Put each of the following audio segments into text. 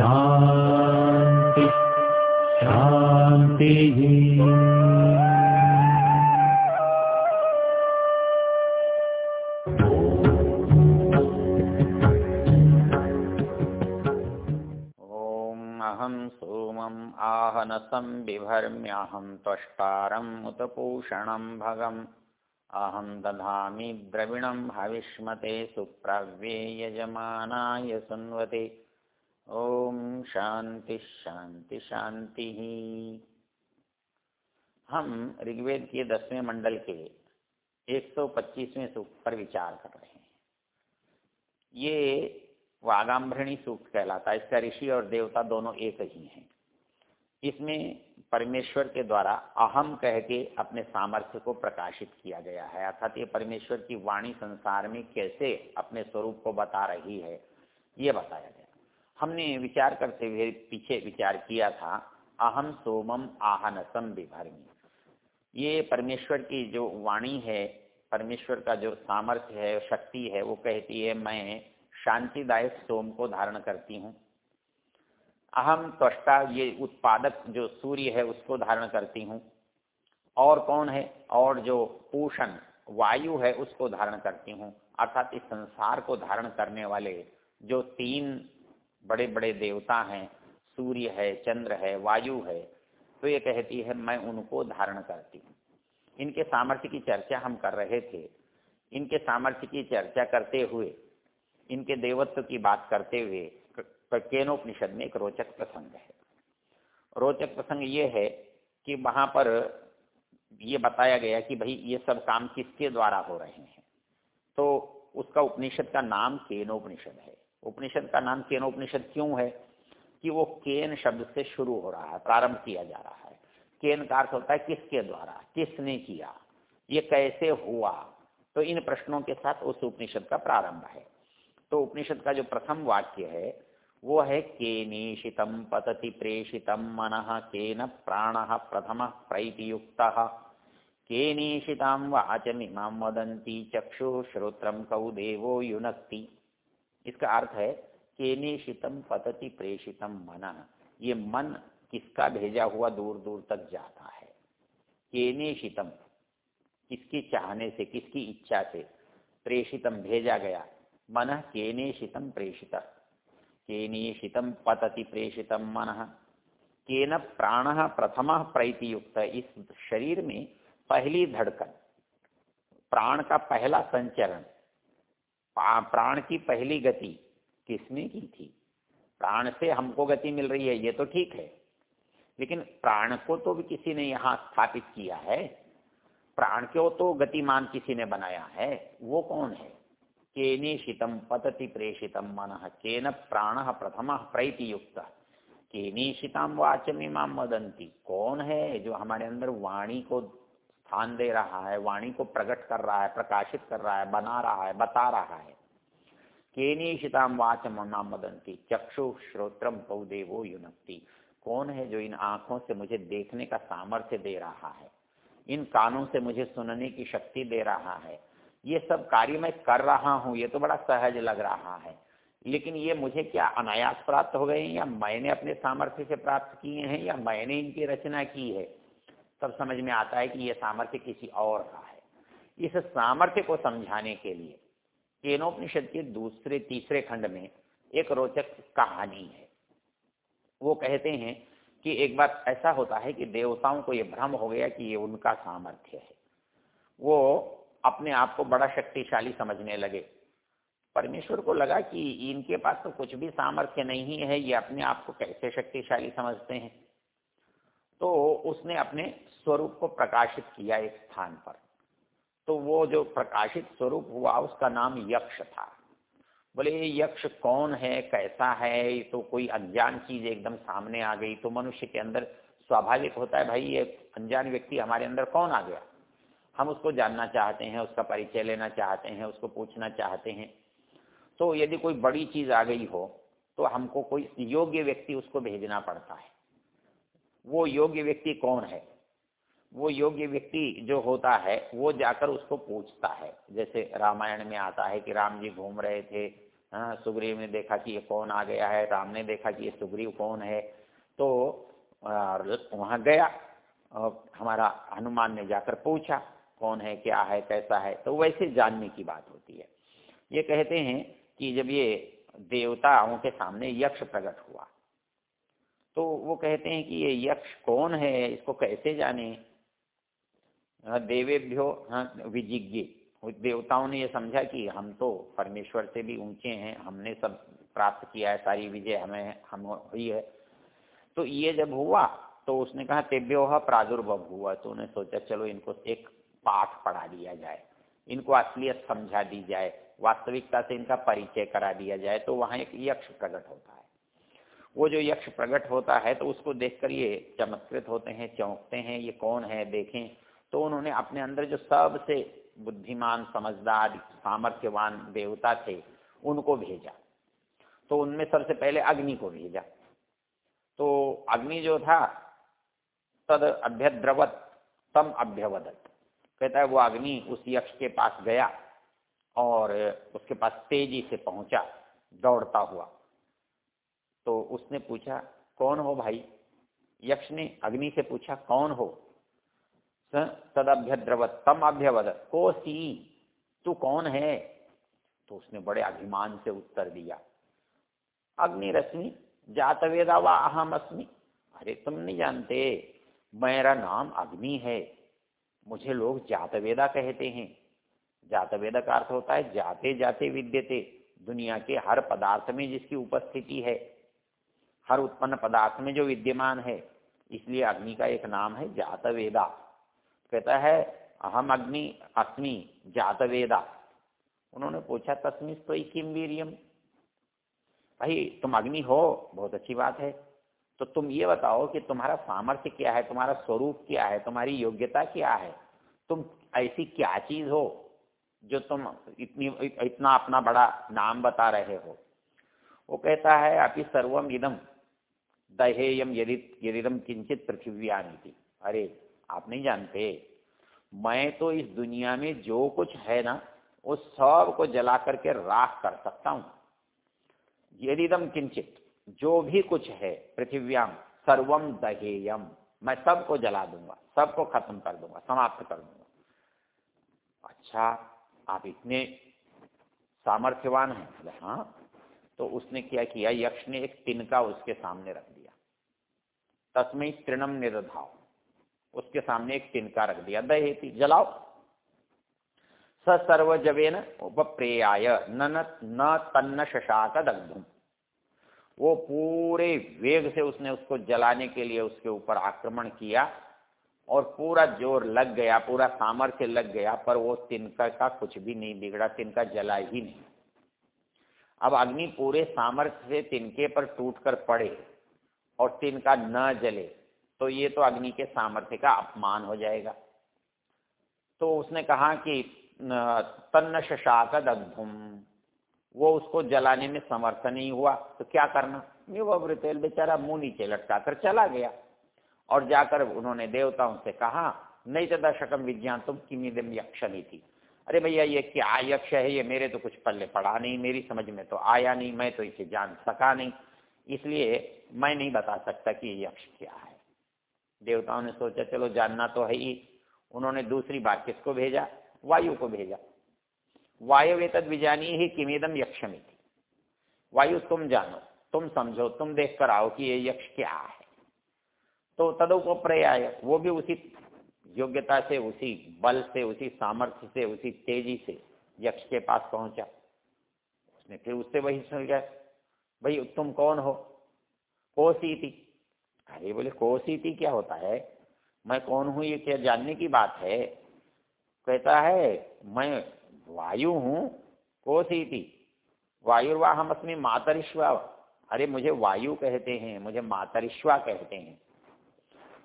ॐ अहं सोमम् आहनसं बिभर्म्यहं त्वष्टारम् उत पूषणं भगम्। अहं दधामि द्रविणं हविष्मते सुप्रव्ये यजमानाय सुन्वते ॐ शांति शांति शांति। ही हम ऋग्वेद के दसवें मंडल के 125वें सूक्त पर विचार कर रहे हैं। ये वागाम्भृणी सूक्त कहलाता है। इसका ऋषि और देवता दोनों एक ही हैं। इसमें परमेश्वर के द्वारा अहम कह के अपने सामर्थ्य को प्रकाशित किया गया है। अर्थात ये परमेश्वर की वाणी संसार में कैसे अपने स्वरूप को बता रही है, ये बताया गया। हमने विचार करते हुए पीछे विचार किया था अहम सोमम आहनसम विभरमी ये परमेश्वर की जो वाणी है, परमेश्वर का जो सामर्थ्य है, शक्ति है, वो कहती है, मैं शांतिदायक सोम को धारण करती हूँ। अहम त्वष्टा, ये उत्पादक जो सूर्य है, उसको धारण करती हूँ। और कौन है? और जो पूषण, वायु है, उसको धारण करती हूँ। अर्थात इस संसार को धारण करने वाले जो तीन बड़े बड़े देवता हैं, सूर्य है, चंद्र है, वायु है तो ये कहती है, मैं उनको धारण करती हूँ। इनके सामर्थ्य की चर्चा हम कर रहे थे। इनके सामर्थ्य की चर्चा करते हुए, इनके देवत्व की बात करते हुए केनोपनिषद में एक रोचक प्रसंग है। रोचक प्रसंग ये है कि वहाँ पर ये बताया गया कि भाई ये सब काम किसके द्वारा हो रहे हैं? तो उसका उपनिषद का नाम केनोपनिषद है। उपनिषद का नाम केनोपनिषद क्यों है? कि वो केन शब्द से शुरू हो रहा है, प्रारंभ किया जा रहा है। केन का अर्थ होता है किसके द्वारा? किसने किया? ये कैसे हुआ? तो इन प्रश्नों के साथ उस उपनिषद का प्रारंभ है। तो उपनिषद का जो प्रथम वाक्य है, वो है केनीशितम पतति प्रेषितम मन केन प्राण प्रथम प्रैतियुक्त। केनीशितां वाचमिमां वदन्ति चक्षु श्रोत्रम कौ देवो युनक्ति। इसका अर्थ है, केनीशितम पतति प्रेषितम मन। ये मन किसका भेजा हुआ दूर दूर तक जाता है? केनीशितम, किसकी चाहने से, किसकी इच्छा से प्रेषितम भेजा गया? मन केनेशितम प्रेषित केनेशितम पतति प्रेषितम मन। केन प्राण प्रथम प्रैतियुक्त। इस शरीर में पहली धड़कन, प्राण का पहला संचरण प्राण की पहली गति किसने की थी? प्राण से हमको गति मिल रही है, ये तो ठीक है। लेकिन प्राण को तो भी किसी ने यहाँ स्थापित किया है। प्राण को तो गतिमान किसी ने बनाया है। वो कौन है? केनेशितम पतति प्रेषितम मन, केन प्राण प्रथम प्रैति युक्त केनेशिताम वाचमीमाम वदंती कौन है जो हमारे अंदर वाणी को स्थान दे रहा है, वाणी को प्रकट कर रहा है, प्रकाशित कर रहा है, बना रहा है, बता रहा है। केनेशिताम वाचमाम वदंती चक्षु श्रोत्रम कौ देवो युनक्ति। कौन है जो इन आँखों से मुझे देखने का सामर्थ्य दे रहा है? इन कानों से मुझे सुनने की शक्ति दे रहा है। ये सब कार्य मैं कर रहा हूँ, ये तो बड़ा सहज लग रहा है। लेकिन ये मुझे क्या अनायास प्राप्त हो गए हैं, या मैंने अपने सामर्थ्य से प्राप्त किए हैं, या मैंने इनकी रचना की है? तब समझ में आता है कि यह सामर्थ्य किसी और का है। इस सामर्थ्य को समझाने के लिए केनोपनिषद के दूसरे, तीसरे खंड में एक रोचक कहानी है। वो कहते हैं कि एक बार ऐसा होता है कि देवताओं को ये भ्रम हो गया कि ये उनका सामर्थ्य है। वो अपने आप को बड़ा शक्तिशाली समझने लगे। परमेश्वर को लगा कि इनके पास तो कुछ भी सामर्थ्य नहीं है, ये अपने आप को कैसे शक्तिशाली समझते हैं? तो उसने अपने स्वरूप को प्रकाशित किया एक स्थान पर। तो वो जो प्रकाशित स्वरूप हुआ, उसका नाम यक्ष था। बोले, ये यक्ष कौन है? कैसा है? ये तो कोई अनजान चीज़ एकदम सामने आ गई तो मनुष्य के अंदर स्वाभाविक होता है, भाई, ये अनजान व्यक्ति हमारे अंदर कौन आ गया? हम उसको जानना चाहते हैं, उसका परिचय लेना चाहते हैं, उसको पूछना चाहते हैं। तो यदि कोई बड़ी चीज़ आ गई हो तो हमको कोई योग्य व्यक्ति उसको भेजना पड़ता है। वो योग्य व्यक्ति कौन है? वो योग्य व्यक्ति जो होता है, वो जाकर उसको पूछता है। जैसे रामायण में आता है कि राम जी घूम रहे थे हाँ सुग्रीव ने देखा कि ये कौन आ गया है, राम ने देखा कि ये सुग्रीव कौन है तो वहाँ गया और हमारा हनुमान ने जाकर पूछा, कौन है, क्या है, कैसा है? तो वैसे जानने की बात होती है। ये कहते हैं कि जब ये देवताओं के सामने यक्ष प्रकट हुआ तो वो कहते हैं कि ये यक्ष कौन है इसको कैसे जाने? हाँ, देवेभ्यो हाँ विजिज्ञ। देवताओं ने ये समझा कि हम तो परमेश्वर से भी ऊँचे हैं हमने सब प्राप्त किया है सारी विजय हमें हम हुई है। तो ये जब हुआ तो उसने कहा तेभ्यो प्रादुर्भव हुआ। तो उन्हें सोचा चलो इनको एक पाठ पढ़ा दिया जाए। इनको असलियत समझा दी जाए वास्तविकता से इनका परिचय करा दिया जाए। तो वहाँ एक यक्ष प्रकट होता है। वो जो यक्ष प्रकट होता है तो उसको देखकर ये चमत्कृत होते हैं, चौंकते हैं, ये कौन है, देखें। तो उन्होंने अपने अंदर जो सबसे बुद्धिमान, समझदार, सामर्थ्यवान देवता थे, उनको भेजा। तो उनमें सबसे पहले अग्नि को भेजा। तो अग्नि जो था, तद अभ्यद्रवत, तम अभ्यवदत। कहता है, वो अग्नि उस यक्ष के पास गया और उसके पास तेज़ी से पहुँचा, दौड़ता हुआ। तो उसने पूछा, कौन हो भाई? यक्ष ने अग्नि से पूछा, कौन हो? तदभ्यद्रवत, तम अभ्यवदत को सी तू कौन है? तो उसने बड़े अभिमान से उत्तर दिया अग्नि रश्मि जातवेदा व अहम अस्मि अरे, तुम नहीं जानते, मेरा नाम अग्नि है। मुझे लोग जातवेदा कहते हैं। जातवेदा का अर्थ होता है, जाते जाते विद्यते। दुनिया के हर पदार्थ में जिसकी उपस्थिति है हर उत्पन्न पदार्थ में जो विद्यमान है, इसलिए अग्नि का एक नाम है जातवेदा। कहता है, अहम अग्नि अस्मि जातवेदा। उन्होंने पूछा तस्मिस तो किम वीरियम? भाई, तुम अग्नि हो, बहुत अच्छी बात है। तो तुम ये बताओ कि तुम्हारा सामर्थ्य क्या है, तुम्हारा स्वरूप क्या है, तुम्हारी योग्यता क्या है? तुम ऐसी क्या चीज़ हो जो तुम इतनी, इतना अपना बड़ा नाम बता रहे हो? वो कहता है अभी सर्वम इदम। दहेयम यदि यदिदम किंचित पृथ्व्या अरे, आप नहीं जानते? मैं तो इस दुनिया में जो कुछ है ना, वो सबको जला करके राख कर सकता हूँ। यदिदम किंचित जो भी कुछ है पृथ्व्याम सर्वम दहेयम मैं सबको जला दूँगा, सबको खत्म कर दूँगा, समाप्त कर दूँगा। अच्छा आप इतने सामर्थ्यवान हैं। हाँ। तो उसने क्या किया? यक्ष ने एक तिनका उसके सामने रख दिया। तस्मय तृणम निरधाव उसके सामने एक तिनका रख दिया, दहेती, जलाओ। स सर्वजवेन उपप्रेयाय न न तन्न शशाक दग्धुम। वो पूरे वेग से उसने उसको जलाने के लिए उसके ऊपर आक्रमण किया और पूरा ज़ोर लग गया, पूरा सामर्थ्य लग गया, पर वो तिनका का कुछ भी नहीं बिगड़ा तिनका जला ही नहीं। अब अग्नि पूरे सामर्थ्य से तिनके पर टूट कर पड़े। और तिनका न जले तो ये तो अग्नि के सामर्थ्य का अपमान हो जाएगा। तो उसने कहा कि तन्न शाक दग्धुम वो उसको जलाने में समर्थ नहीं हुआ तो क्या करना? वो वृतेल बेचारा मुँह नीचे लटका कर चला गया। और जाकर उन्होंने देवताओं से कहा, नहीं तो दर्शकम विज्ञान तुम किमिदम नहीं थी अरे भैया, ये क्या यक्ष है? ये मेरे तो कुछ पल्ले पड़ा नहीं, मेरी समझ में तो आया नहीं, मैं तो इसे जान सका नहीं। इसलिए मैं नहीं बता सकता कि ये यक्ष क्या है। देवताओं ने सोचा, चलो जानना तो है ही। उन्होंने दूसरी बात किसको भेजा? वायु को भेजा। वायु वेतद विजानी ही किमेदम यक्षमी थी वायु, तुम जानो, तुम समझो, तुम देख कर आओ कि ये यक्ष क्या है। तो तदुपप्रयाय, वो भी उसी योग्यता से, उसी बल से, उसी सामर्थ्य से, उसी तेज़ी से यक्ष के पास पहुँचा। उसने फिर उससे वही सुन गया भाई तुम कौन हो? कोसीति। अरे बोले, कोसीति क्या होता है? मैं कौन हूँ ये क्या जानने की बात है? कहता है, मैं वायु हूँ कोसी थी वायुर्वा हम अपनी मातरिश्वा अरे मुझे वायु कहते हैं, मुझे मातरिश्वा कहते हैं।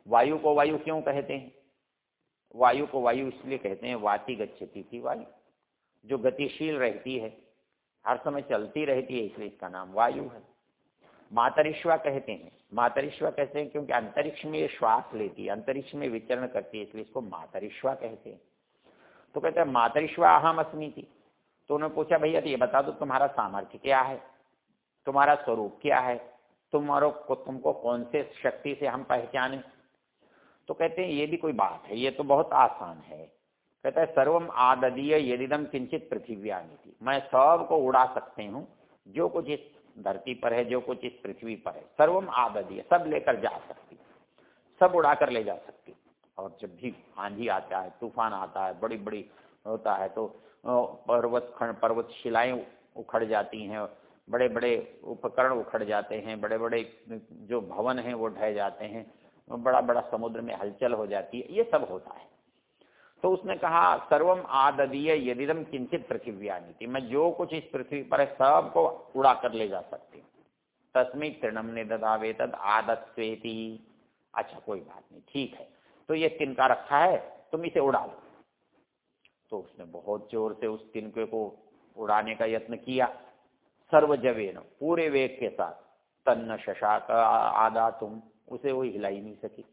वायु को वायु क्यों कहते हैं? वायु को वायु इसलिए कहते हैं, वाति गच्छती थी वायु, जो गतिशील रहती है। हर समय चलती रहती है इसलिए इसका नाम वायु है। मातरिश्वा कहते हैं। मातरिश्वा कहते हैं? क्योंकि अंतरिक्ष में ये श्वास लेती है, अंतरिक्ष में विचरण करती है, इसलिए इसको मातरिश्वा कहते हैं। तो कहते हैं, मातरिश्वा अहम अस्मी थी। तो उन्होंने पूछा, भैया तो ये बता दो, तुम्हारा सामर्थ्य क्या है? तुम्हारा स्वरूप क्या है? तुम्हारो तुमको कौन से शक्ति से हम पहचाने? तो कहते हैं, ये भी कोई बात है, ये तो बहुत आसान है। कहता है, सर्वम आददीय यदिदम किंचित पृथ्व्यानी मैं सबको उड़ा सकते हूँ, जो कुछ इस धरती पर है, जो कुछ इस पृथ्वी पर है। सर्वम आददीय, सब लेकर जा सकती सब उड़ा कर ले जा सकती और जब भी आंधी आता है, तूफ़ान आता है बड़ी बड़ी होता है तो पर्वत खंड पर्वत शिलाएँ उखड़ जाती हैं बड़े बड़े उपकरण उखड़ जाते हैं बड़े बड़े जो भवन हैं, वो ढह जाते हैं बड़ा बड़ा समुद्र में हलचल हो जाती है। ये सब होता है। तो उसने कहा, सर्वम आददीय यदिदम किंचित पृथ्व्यानी मैं जो कुछ इस पृथ्वी पर है, सबको उड़ा कर ले जा सकती हूँ। तस्मी तृणम ने ददावे तद आदत्वेती अच्छा कोई बात नहीं, ठीक है। तो ये तिनका रखा है, तुम इसे उड़ा लो। तो उसने बहुत ज़ोर से उस तिनके को उड़ाने का यत्न किया। सर्वजवेन पूरे वेग के साथ। तन्न शशाक आदा तुम, उसे वो हिला ही नहीं सकी।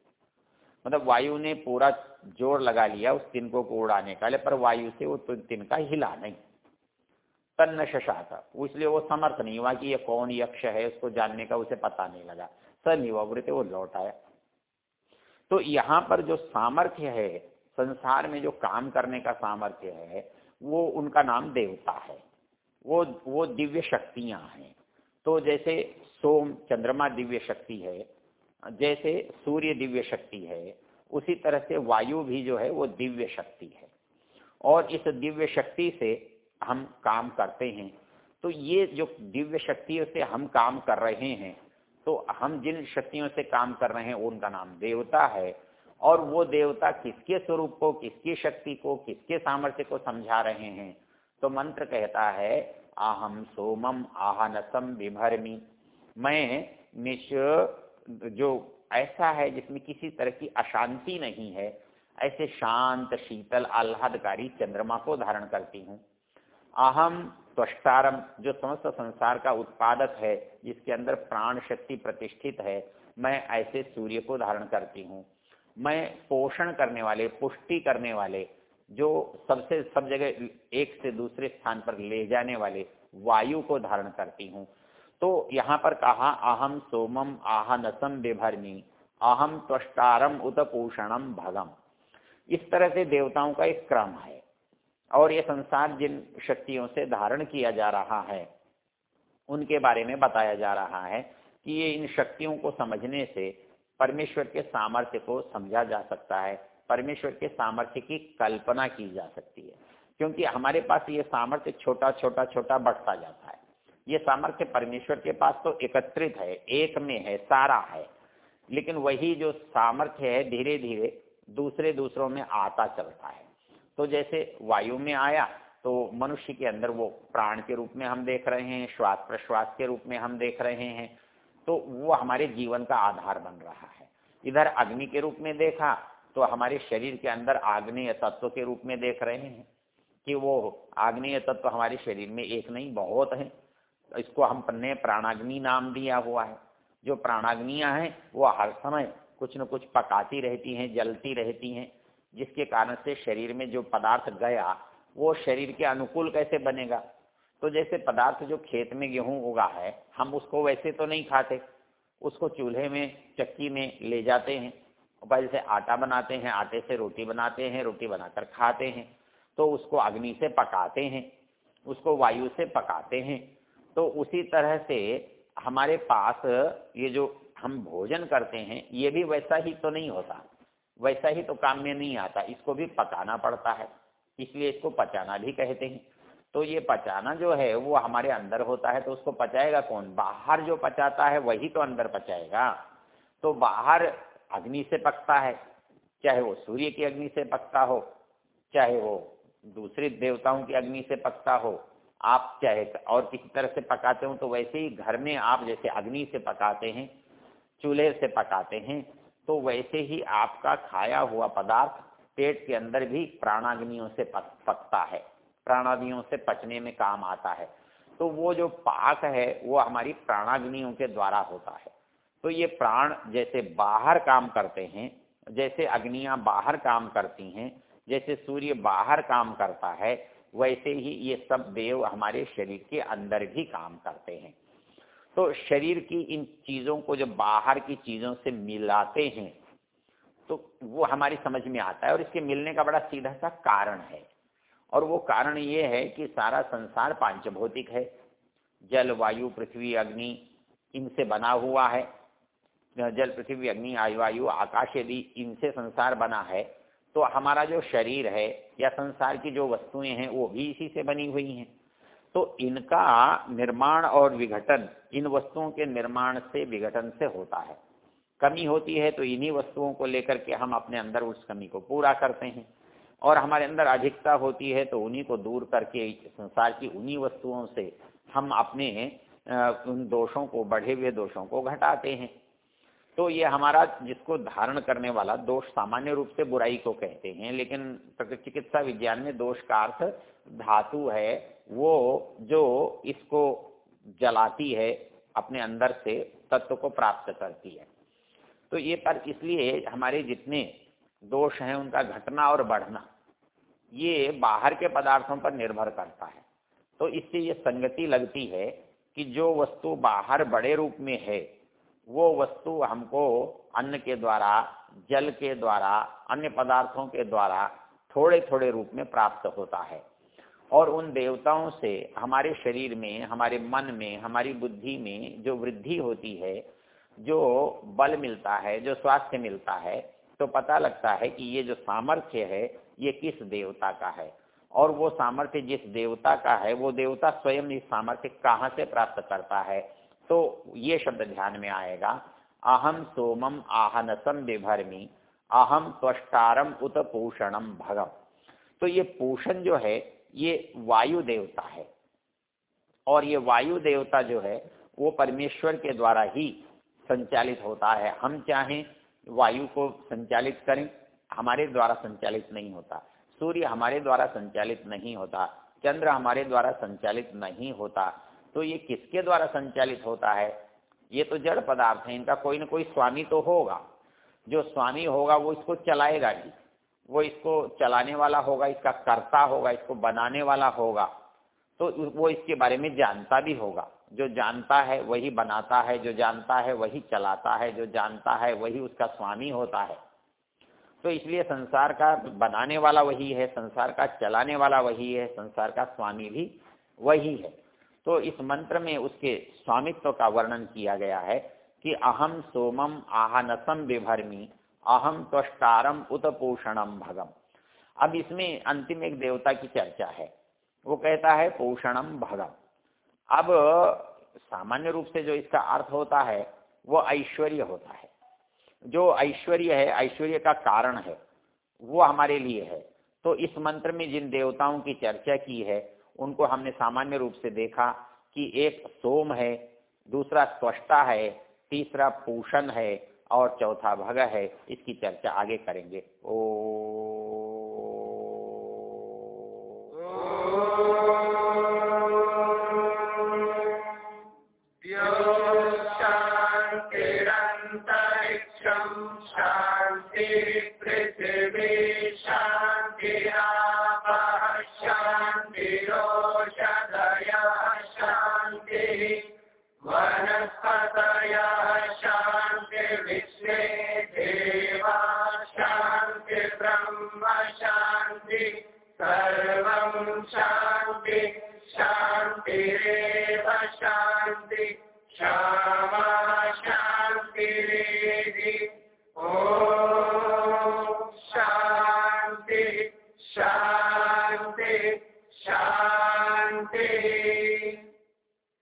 मतलब वायु ने पूरा ज़ोर लगा लिया उस तिनको को उड़ाने का, पर वायु से वो तिनका हिला नहीं। तन्न शशाक इसलिए वो समर्थ नहीं हुआ कि ये कौन यक्ष है, उसको जानने का उसे पता नहीं लगा। सनिवृत वो लौट आया। तो यहाँ पर जो सामर्थ्य है, संसार में जो काम करने का सामर्थ्य है, वो उनका नाम देवता है। वो वो दिव्य शक्तियाँ हैं। तो जैसे सोम चंद्रमा दिव्य शक्ति है जैसे सूर्य दिव्य शक्ति है, उसी तरह से वायु भी जो है वो दिव्य शक्ति है। और इस दिव्य शक्ति से हम काम करते हैं। तो ये जो दिव्य शक्तियों से हम काम कर रहे हैं तो हम जिन शक्तियों से काम कर रहे हैं, उनका नाम देवता है। और वो देवता किसके स्वरूप को, किसकी शक्ति को, किसके सामर्थ्य को समझा रहे हैं? तो मंत्र कहता है आहम सोमम आहनसम विभरमी। मैं निश जो ऐसा है जिसमें किसी तरह की अशांति नहीं है, ऐसे शांत, शीतल, आह्लादकारी चंद्रमा को धारण करती हूँ। अहम त्वष्टारम, जो समस्त संसार का उत्पादक है, जिसके अंदर प्राण शक्ति प्रतिष्ठित है, मैं ऐसे सूर्य को धारण करती हूँ। मैं पोषण करने वाले, पुष्टि करने वाले, जो सबसे, सब जगह एक से दूसरे स्थान पर ले जाने वाले वायु को धारण करती हूँ। तो यहाँ पर कहा अहम सोमम आहनसम विभरमी अहम त्वष्टारम उत्पोषणम भगम। इस तरह से देवताओं का एक क्रम है और ये संसार जिन शक्तियों से धारण किया जा रहा है, उनके बारे में बताया जा रहा है कि ये इन शक्तियों को समझने से परमेश्वर के सामर्थ्य को समझा जा सकता है, परमेश्वर के सामर्थ्य की कल्पना की जा सकती है। क्योंकि हमारे पास ये सामर्थ्य छोटा छोटा छोटा बढ़ता जाता है। ये सामर्थ्य परमेश्वर के पास तो एकत्रित है, एक में है, सारा है। लेकिन वही जो सामर्थ्य है धीरे धीरे दूसरे दूसरों में आता चलता है। तो जैसे वायु में आया तो मनुष्य के अंदर वो प्राण के रूप में हम देख रहे हैं श्वास प्रश्वास के रूप में हम देख रहे हैं। तो वो हमारे जीवन का आधार बन रहा है। इधर अग्नि के रूप में देखा तो हमारे शरीर के अंदर आग्नेय तत्व के रूप में देख रहे हैं कि वो आग्नेय तत्व हमारे शरीर में एक नहीं, बहुत है। इसको हम ने प्राणाग्नि नाम दिया हुआ है। जो प्राणाग्नियाँ हैं, वो हर समय कुछ न कुछ पकाती रहती हैं, जलती रहती हैं, जिसके कारण से शरीर में जो पदार्थ गया, वो शरीर के अनुकूल कैसे बनेगा? तो जैसे पदार्थ जो खेत में गेहूँ उगा है, हम उसको वैसे तो नहीं खाते। उसको चूल्हे में, चक्की में ले जाते हैं। जैसे आटा बनाते हैं, आटे से रोटी बनाते हैं, रोटी बनाकर खाते हैं। तो उसको अग्नि से पकाते हैं, उसको वायु से पकाते हैं। तो उसी तरह से हमारे पास ये जो हम भोजन करते हैं, ये भी वैसा ही तो नहीं होता। वैसा ही तो काम में नहीं आता। इसको भी पकाना पड़ता है। इसलिए इसको पचाना भी कहते हैं। तो ये पचाना जो है, वो हमारे अंदर होता है तो उसको पचाएगा कौन? बाहर जो पचाता है, वही तो अंदर पचाएगा। तो बाहर अग्नि से पकता है, चाहे वो सूर्य की अग्नि से पकता हो, चाहे वो दूसरे देवताओं की अग्नि से पकता हो आप चाहे और किसी तरह से पकाते हो तो वैसे ही घर में आप जैसे अग्नि से पकाते हैं चूल्हे से पकाते हैं तो वैसे ही आपका खाया हुआ पदार्थ पेट के अंदर भी प्राणाग्नियों से पक, पकता है प्राणाग्नियों से पचने में काम आता है। तो वो जो पाक है वो हमारी प्राणाग्नियों के द्वारा होता है। तो ये प्राण जैसे बाहर काम करते हैं जैसे अग्नियाँ बाहर काम करती हैं जैसे सूर्य बाहर काम करता है वैसे ही ये सब देव हमारे शरीर के अंदर भी काम करते हैं। तो शरीर की इन चीज़ों को जब बाहर की चीज़ों से मिलाते हैं तो वो हमारी समझ में आता है और इसके मिलने का बड़ा सीधा सा कारण है। और वो कारण ये है कि सारा संसार पांचभौतिक है। जल, वायु, पृथ्वी, अग्नि, इनसे बना हुआ है। जल, पृथ्वी, अग्नि आयु वायु, आकाश, यदि इनसे संसार बना है तो हमारा जो शरीर है या संसार की जो वस्तुएँ हैं, वो भी इसी से बनी हुई हैं। तो इनका निर्माण और विघटन, इन वस्तुओं के निर्माण से विघटन से होता है। कमी होती है तो इन्हीं वस्तुओं को लेकर के हम अपने अंदर उस कमी को पूरा करते हैं। और हमारे अंदर अधिकता होती है तो उन्हीं को दूर करके संसार की उन्हीं वस्तुओं से हम अपने उन दोषों को, बढ़े हुए दोषों को घटाते हैं। तो ये हमारा जिसको धारण करने वाला दोष सामान्य रूप से बुराई को कहते हैं, लेकिन चिकित्सा विज्ञान में दोष का अर्थ धातु है, वो जो इसको जलाती है अपने अंदर से, तत्व को प्राप्त करती है। तो ये पर इसलिए हमारे जितने दोष हैं, उनका घटना और बढ़ना, ये बाहर के पदार्थों पर निर्भर करता है। तो इससे ये संगति लगती है कि जो वस्तु बाहर बड़े रूप में है वो वस्तु हमको अन्न के द्वारा, जल के द्वारा, अन्य पदार्थों के द्वारा थोड़े थोड़े रूप में प्राप्त होता है। और उन देवताओं से हमारे शरीर में, हमारे मन में, हमारी बुद्धि में जो वृद्धि होती है, जो बल मिलता है, जो स्वास्थ्य मिलता है तो पता लगता है कि ये जो सामर्थ्य है, ये किस देवता का है। और वो सामर्थ्य जिस देवता का है, वो देवता स्वयं इस सामर्थ्य कहाँ से प्राप्त करता है? तो ये शब्द ध्यान में आएगा। अहम सोमम आहनसम विभरमी अहम त्वष्टारम उत पोषणम भगम। तो ये पोषण जो है, ये वायु देवता है। और ये वायु देवता जो है, वो परमेश्वर के द्वारा ही संचालित होता है। हम चाहें वायु को संचालित करें, हमारे द्वारा संचालित नहीं होता। सूर्य हमारे द्वारा संचालित नहीं होता, चंद्र हमारे द्वारा संचालित नहीं होता। तो ये किसके द्वारा संचालित होता है? ये तो जड़ पदार्थ है, इनका कोई ना कोई स्वामी तो होगा। जो स्वामी होगा, वो इसको चलाएगा ही। वो इसको चलाने वाला होगा, इसका कर्ता होगा, इसको बनाने वाला होगा। तो वो इसके बारे में जानता भी होगा। जो जानता है, वही बनाता है, जो जानता है, वही चलाता है, जो जानता है, वही उसका स्वामी होता है। तो इसलिए संसार का बनाने वाला वही है, संसार का चलाने वाला वही है, संसार का स्वामी भी वही है। तो इस मंत्र में उसके स्वामित्व का वर्णन किया गया है कि अहम सोमम आहानसम विभरमी अहम त्वष्टारम उत्पोषणम भगम। अब इसमें अंतिम एक देवता की चर्चा है। वो कहता है पोषणम भगम। अब सामान्य रूप से जो इसका अर्थ होता है, वो ऐश्वर्य होता है। जो ऐश्वर्य है, ऐश्वर्य का कारण है, वो हमारे लिए है। तो इस मंत्र में जिन देवताओं की चर्चा की है उनको हमने सामान्य रूप से देखा कि एक सोम है, दूसरा त्वष्टा है, तीसरा पूषण है और चौथा भग है। इसकी चर्चा आगे करेंगे। ओ